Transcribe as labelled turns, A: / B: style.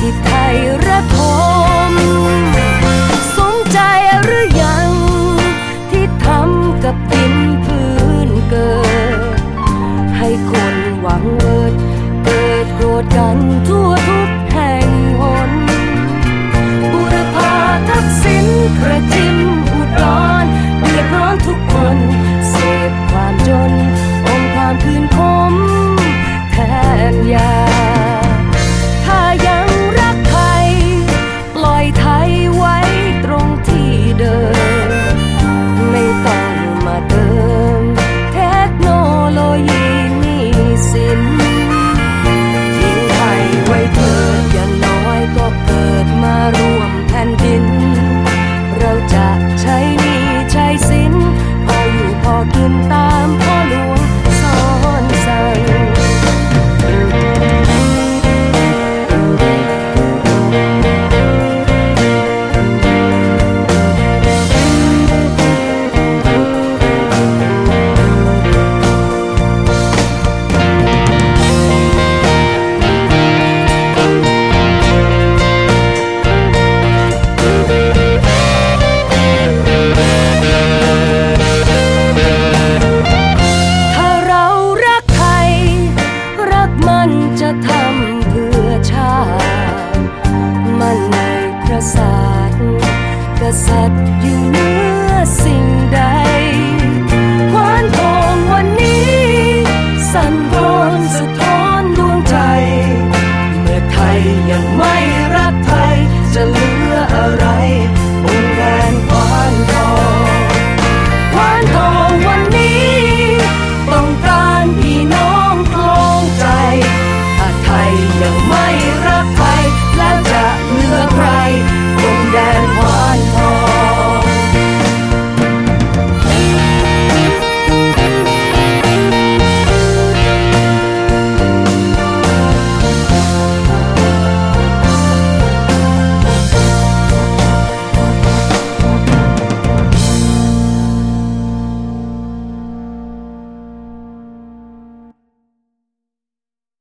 A: ที่ไทยระทมสนใจหรือยัง ที่ทำกับดินพื้นเกิด ให้คนหวังเกิด เกิดโกรธกันทั่ว มันจะทำเพื่อชาติมันในพระศาสกษัตริย์อยู่เหนือสิ่งใดควานทองวันนี้ สั่นร้อนสะท้อนดวงใจ เมื่อไทยยังไม่รักไทยจะเหลืออะไร